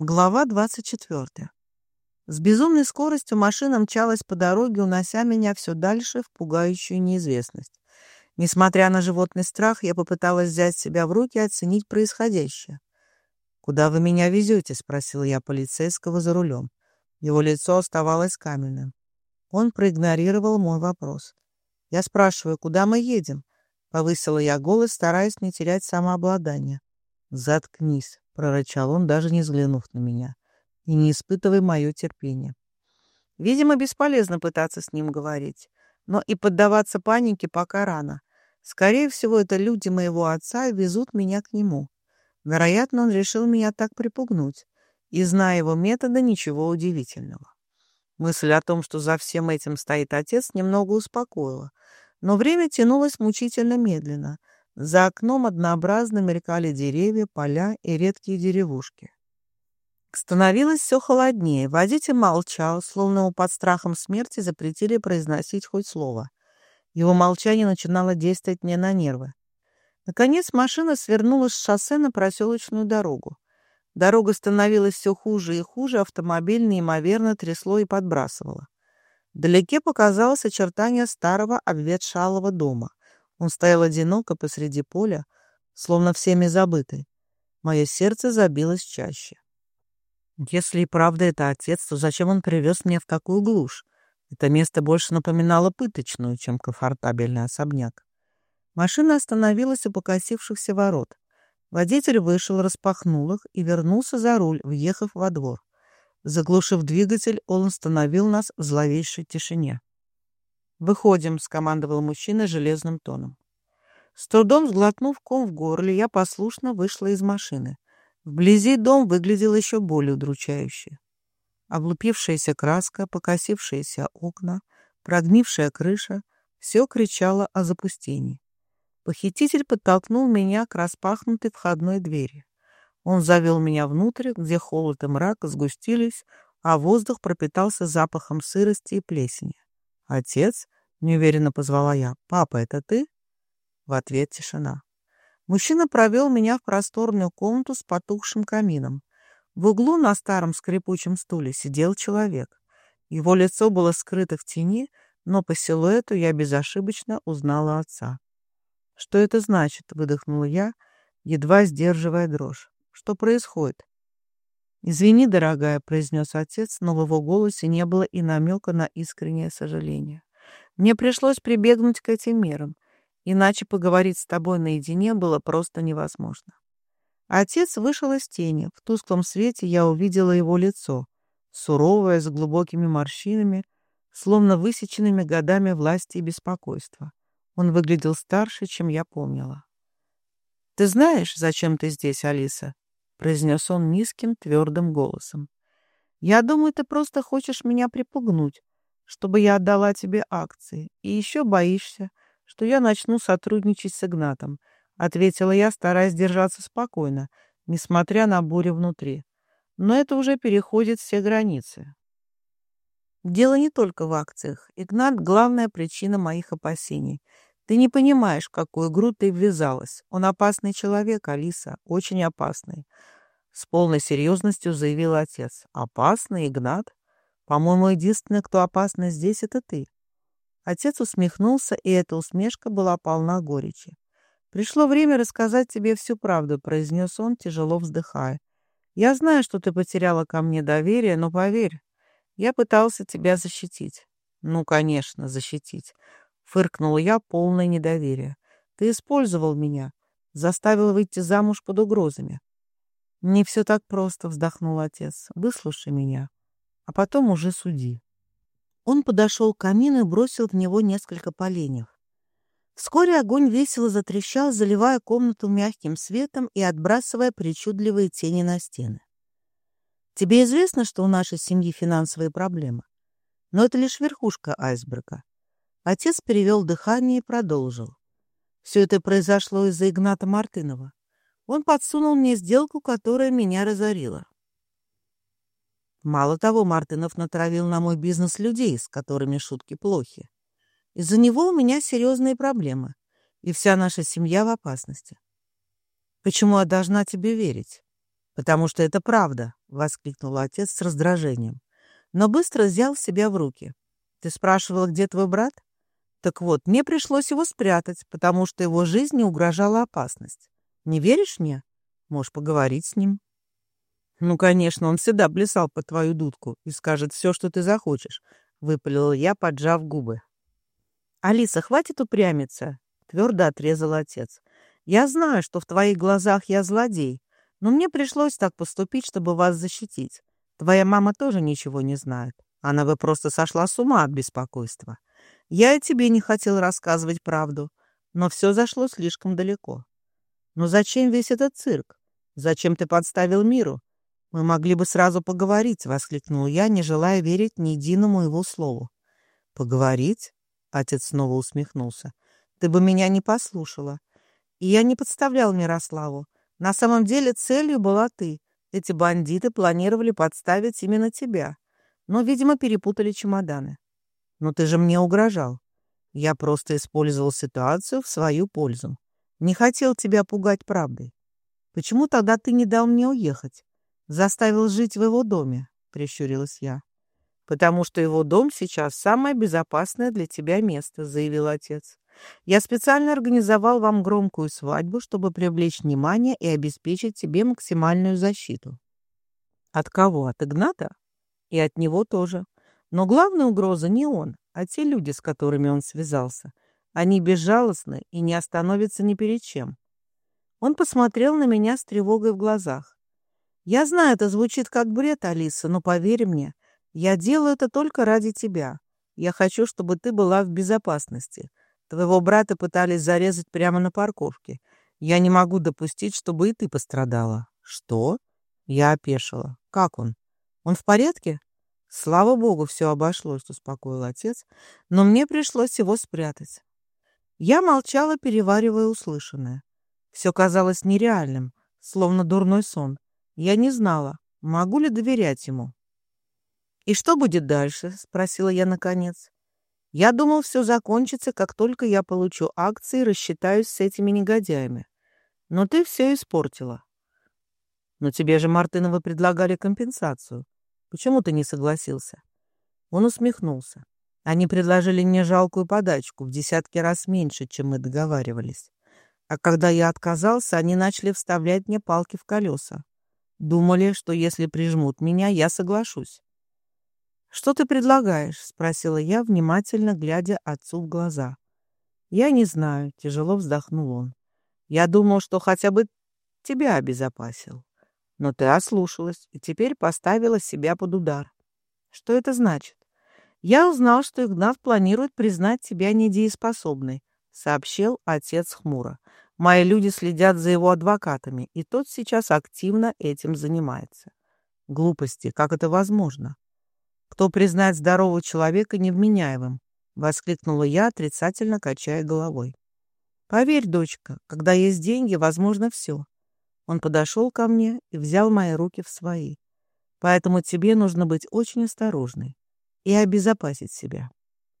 Глава 24. С безумной скоростью машина мчалась по дороге, унося меня все дальше в пугающую неизвестность. Несмотря на животный страх, я попыталась взять себя в руки и оценить происходящее. «Куда вы меня везете?» — спросил я полицейского за рулем. Его лицо оставалось каменным. Он проигнорировал мой вопрос. «Я спрашиваю, куда мы едем?» — повысила я голос, стараясь не терять самообладание. «Заткнись», — прорычал он, даже не взглянув на меня, «и не испытывай мое терпение». Видимо, бесполезно пытаться с ним говорить, но и поддаваться панике пока рано. Скорее всего, это люди моего отца везут меня к нему. Вероятно, он решил меня так припугнуть. И, зная его метода, ничего удивительного. Мысль о том, что за всем этим стоит отец, немного успокоила. Но время тянулось мучительно медленно — за окном однообразно мелькали деревья, поля и редкие деревушки. Становилось все холоднее. Водитель молчал, словно ему под страхом смерти запретили произносить хоть слово. Его молчание начинало действовать мне на нервы. Наконец машина свернула с шоссе на проселочную дорогу. Дорога становилась все хуже и хуже, автомобиль неимоверно трясло и подбрасывало. Вдалеке показалось очертание старого обветшалого дома — он стоял одиноко посреди поля, словно всеми забытый. Мое сердце забилось чаще. Если и правда это отец, то зачем он привез меня в такую глушь? Это место больше напоминало пыточную, чем комфортабельный особняк. Машина остановилась у покосившихся ворот. Водитель вышел, распахнул их и вернулся за руль, въехав во двор. Заглушив двигатель, он остановил нас в зловещей тишине. «Выходим», — скомандовал мужчина железным тоном. С трудом сглотнув ком в горле, я послушно вышла из машины. Вблизи дом выглядел еще более удручающе. Облупившаяся краска, покосившиеся окна, прогнившая крыша — все кричало о запустении. Похититель подтолкнул меня к распахнутой входной двери. Он завел меня внутрь, где холод и мрак сгустились, а воздух пропитался запахом сырости и плесени. «Отец?» — неуверенно позвала я. «Папа, это ты?» В ответ тишина. Мужчина провел меня в просторную комнату с потухшим камином. В углу на старом скрипучем стуле сидел человек. Его лицо было скрыто в тени, но по силуэту я безошибочно узнала отца. «Что это значит?» — выдохнула я, едва сдерживая дрожь. «Что происходит?» «Извини, дорогая», — произнес отец, но в его голосе не было и намека на искреннее сожаление. «Мне пришлось прибегнуть к этим мерам, иначе поговорить с тобой наедине было просто невозможно». Отец вышел из тени. В тусклом свете я увидела его лицо, суровое, с глубокими морщинами, словно высеченными годами власти и беспокойства. Он выглядел старше, чем я помнила. «Ты знаешь, зачем ты здесь, Алиса?» — произнес он низким, твердым голосом. «Я думаю, ты просто хочешь меня припугнуть, чтобы я отдала тебе акции, и еще боишься, что я начну сотрудничать с Игнатом», — ответила я, стараясь держаться спокойно, несмотря на бурю внутри. «Но это уже переходит все границы». Дело не только в акциях. Игнат — главная причина моих опасений. Ты не понимаешь, в какую игру ты ввязалась. Он опасный человек, Алиса, очень опасный. С полной серьезностью заявил отец. Опасный, Игнат? По-моему, единственный, кто опасный здесь, это ты. Отец усмехнулся, и эта усмешка была полна горечи. «Пришло время рассказать тебе всю правду», — произнес он, тяжело вздыхая. «Я знаю, что ты потеряла ко мне доверие, но поверь, я пытался тебя защитить». «Ну, конечно, защитить. Фыркнула я, полное недоверие. Ты использовал меня, заставил выйти замуж под угрозами. Не все так просто, вздохнул отец. Выслушай меня, а потом уже суди. Он подошел к камину и бросил в него несколько поленьев. Вскоре огонь весело затрещал, заливая комнату мягким светом и отбрасывая причудливые тени на стены. Тебе известно, что у нашей семьи финансовые проблемы? Но это лишь верхушка айсберга. Отец перевел дыхание и продолжил. Все это произошло из-за Игната Мартынова. Он подсунул мне сделку, которая меня разорила. Мало того, Мартынов натравил на мой бизнес людей, с которыми шутки плохи. Из-за него у меня серьезные проблемы, и вся наша семья в опасности. Почему я должна тебе верить? «Потому что это правда», — воскликнул отец с раздражением. Но быстро взял себя в руки. «Ты спрашивала, где твой брат?» «Так вот, мне пришлось его спрятать, потому что его жизни угрожала опасность. Не веришь мне? Можешь поговорить с ним». «Ну, конечно, он всегда плясал по твою дудку и скажет все, что ты захочешь», — выпалила я, поджав губы. «Алиса, хватит упрямиться», — твердо отрезал отец. «Я знаю, что в твоих глазах я злодей, но мне пришлось так поступить, чтобы вас защитить. Твоя мама тоже ничего не знает. Она бы просто сошла с ума от беспокойства. Я и тебе не хотел рассказывать правду, но все зашло слишком далеко. Но зачем весь этот цирк? Зачем ты подставил миру? Мы могли бы сразу поговорить, — воскликнул я, не желая верить ни единому его слову. Поговорить? Отец снова усмехнулся. Ты бы меня не послушала. И я не подставлял Мирославу. На самом деле целью была ты. Эти бандиты планировали подставить именно тебя. Но, видимо, перепутали чемоданы. Но ты же мне угрожал. Я просто использовал ситуацию в свою пользу. Не хотел тебя пугать правдой. Почему тогда ты не дал мне уехать? Заставил жить в его доме, прищурилась я. Потому что его дом сейчас самое безопасное для тебя место, заявил отец. Я специально организовал вам громкую свадьбу, чтобы привлечь внимание и обеспечить тебе максимальную защиту. От кого? От Игната? И от него тоже. Но главная угроза не он, а те люди, с которыми он связался. Они безжалостны и не остановятся ни перед чем. Он посмотрел на меня с тревогой в глазах. «Я знаю, это звучит как бред, Алиса, но поверь мне, я делаю это только ради тебя. Я хочу, чтобы ты была в безопасности. Твоего брата пытались зарезать прямо на парковке. Я не могу допустить, чтобы и ты пострадала. Что? Я опешила. Как он? Он в порядке? Слава богу, все обошлось, успокоил отец, но мне пришлось его спрятать. Я молчала, переваривая услышанное. Все казалось нереальным, словно дурной сон. Я не знала, могу ли доверять ему. «И что будет дальше?» — спросила я наконец. Я думал, все закончится, как только я получу акции и рассчитаюсь с этими негодяями. Но ты все испортила. Но тебе же Мартыновы предлагали компенсацию. Почему ты не согласился? Он усмехнулся. Они предложили мне жалкую подачку в десятки раз меньше, чем мы договаривались. А когда я отказался, они начали вставлять мне палки в колеса. Думали, что если прижмут меня, я соглашусь. «Что ты предлагаешь?» — спросила я, внимательно глядя отцу в глаза. «Я не знаю», — тяжело вздохнул он. «Я думал, что хотя бы тебя обезопасил. Но ты ослушалась и теперь поставила себя под удар. Что это значит? Я узнал, что Игнат планирует признать тебя недееспособной», — сообщил отец хмуро. «Мои люди следят за его адвокатами, и тот сейчас активно этим занимается». «Глупости, как это возможно?» Кто признает здорового человека невменяемым? Воскликнула я, отрицательно качая головой. Поверь, дочка, когда есть деньги, возможно все. Он подошел ко мне и взял мои руки в свои. Поэтому тебе нужно быть очень осторожной и обезопасить себя.